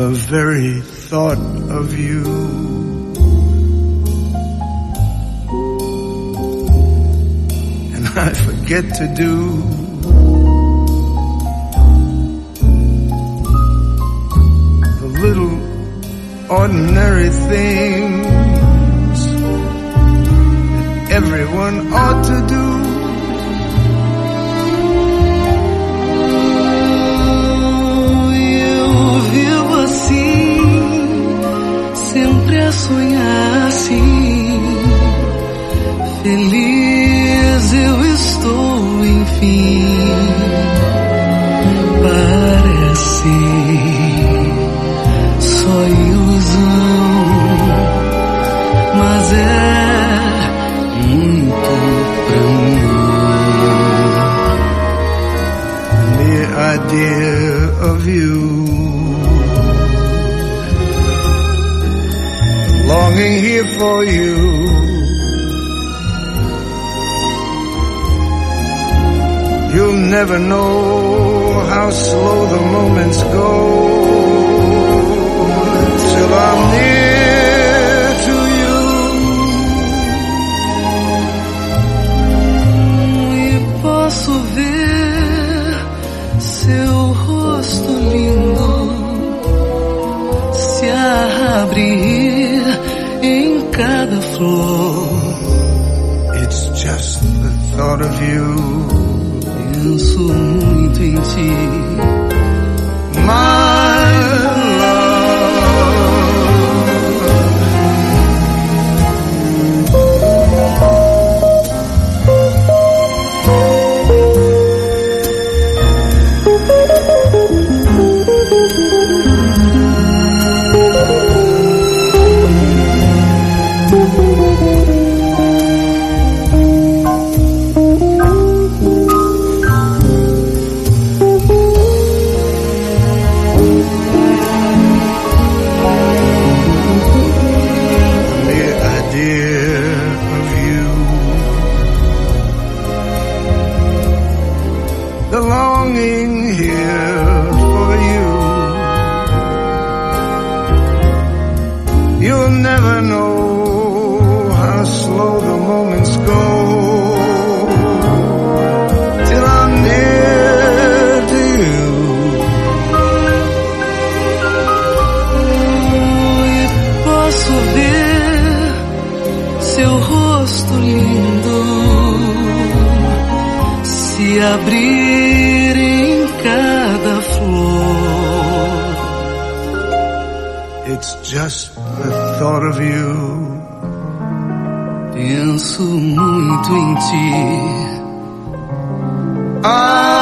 the very thought of you. And I forget to do the little ordinary things that everyone ought assim. Feliz eu estou, enfim. Parece só ilusão, mas é muito pra mim. The idea of you. Longing here for you. You'll never know how slow the moments go till I'm near to you. E posso ver seu rosto lindo se abrir It's just the thought of you. rosto lindo se abrir em cada flor. It's just the thought of you. Penso muito em ti. Ah,